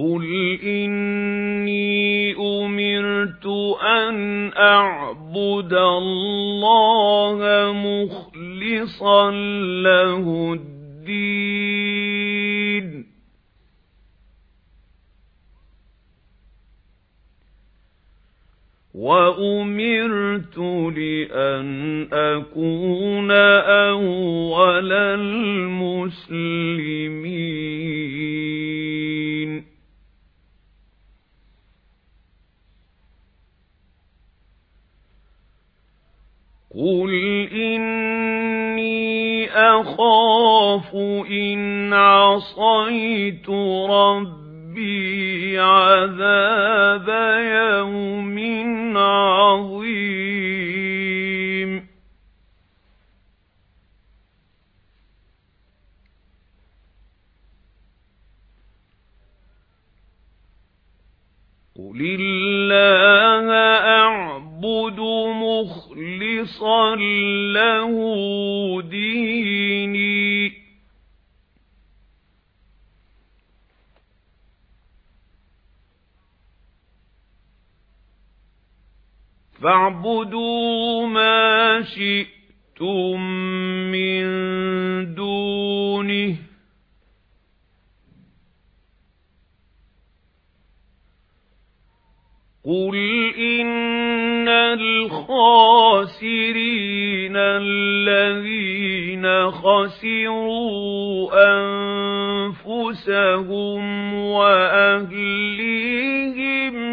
قُلْ إِنِّي أُمِرْتُ أَنْ أَعْبُدَ اللَّهَ مُخْلِصًا لَّهُ الدِّينَ. وَأُمِرْتُ لِأَنْ أَكُونَ أَوَّلَ الْمُسْلِمِينَ. قُلْ إِنِّي أَخَافُ إِنْ عَصَيْتُ رَبِّي عَذَابَ يَوْمٍ عَظِيمٍ قُلِ اللَّهَ لَّهُ دِينِي. فَاعْبُدُوا مَا شِئْتُم مِّن دُونِهِ. قُلْ الَّذِينَ خَسِرُوا أَنفُسَهُمْ وَأَهْلِيهِمْ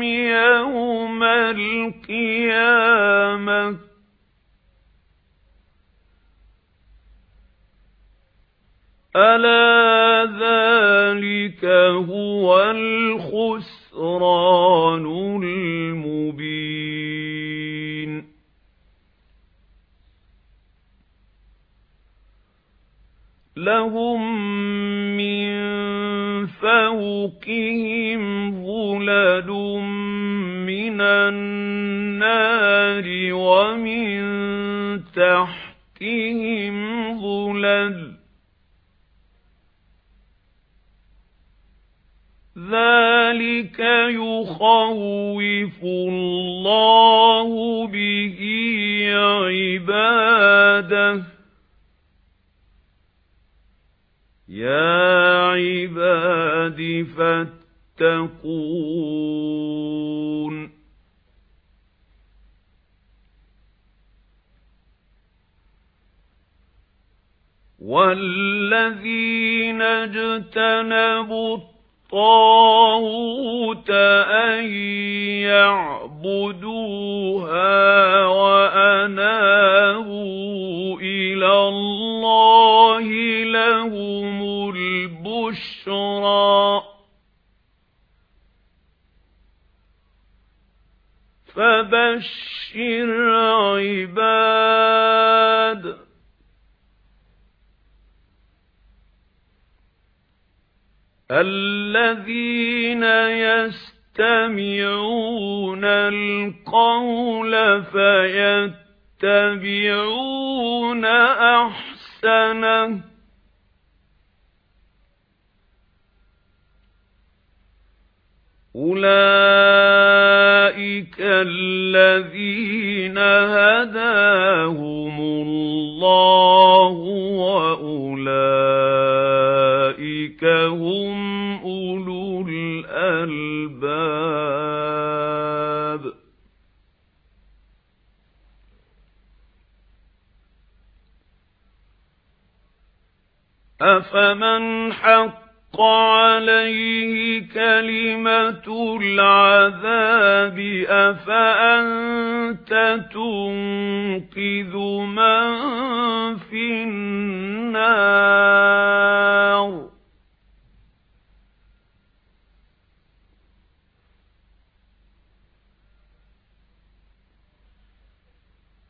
يَوْمَ الْقِيَامَةِ. أَلَا ذَلِكَ هُوَ الْخُسْرَانُ لَهُم مِّن فَوْقِهِمْ ظُلَلٌ مِّنَ النَّارِ وَمِن تَحْتِهِمْ ظُلَلٌ ذَلِكَ يُخَوِّفُ اللَّهُ بِهِ عِبَادَهُ يَا عِبَادِ فَاتَّقُونِ. وَالَّذِينَ اجْتَنَبُوا الطَّاغُوتَ أَن يَعْبُدُوهَا فَبَشِّرْ عِبَادِ. الَّذِينَ يَسْتَمِعُونَ الْقَوْلَ فَيَتَّبِعُونَ أَحْسَنَهُ. أُولَئِكَ الَّذِينَ هَدَاهُمُ اللَّهُ وَأُولَئِكَ هُمْ أُولُو الْأَلْبَابِ أَفَمَنْ حَقَّ عَلَيْهِ كَلِمَةُ الْعَذَابِ أَفَأَنْتَ تُنقِذُ مَنْ فِي النَّارِ؟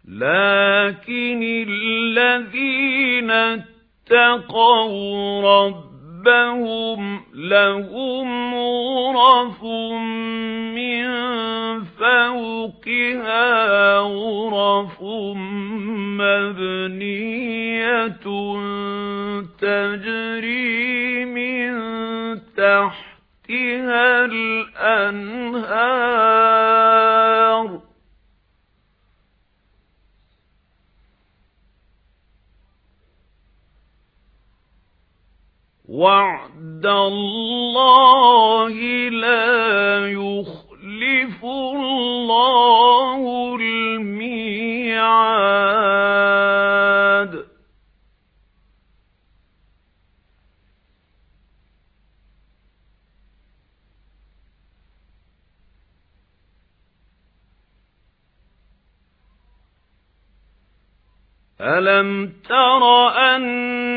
لَكِنِ الَّذِينَ اتَّقَوْا رَبَّهُمْ لَهُمْ غُرَفٌ مِّن فَوْقِهَا غُرَفٌ مَّبْنِيَّةٌ تَجْرِي مِن تحتها الأنهار وَعْدَ اللَّهِ لَا يُخْلِفُ اللَّهُ الْمِيعَادَ. أَلَمْ تَرَ أَنَّ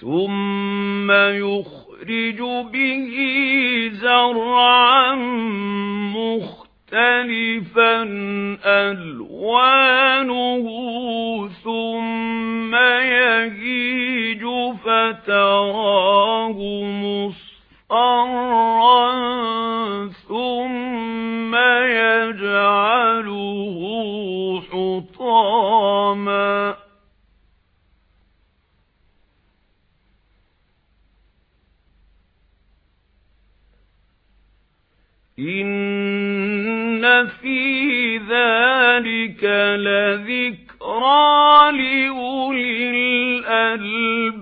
ثُمَّ يُخْرِجُ بِهِ زَرْعًا مُخْتَلِفًا أَلْوَانُهُ ثُمَّ يَهِيجُ فَتَرَاهُ مُصْفَرًّا إِنَّ فِي ذَلِكَ لَذِكْرَى لِأُولِي الْأَلْبَابِ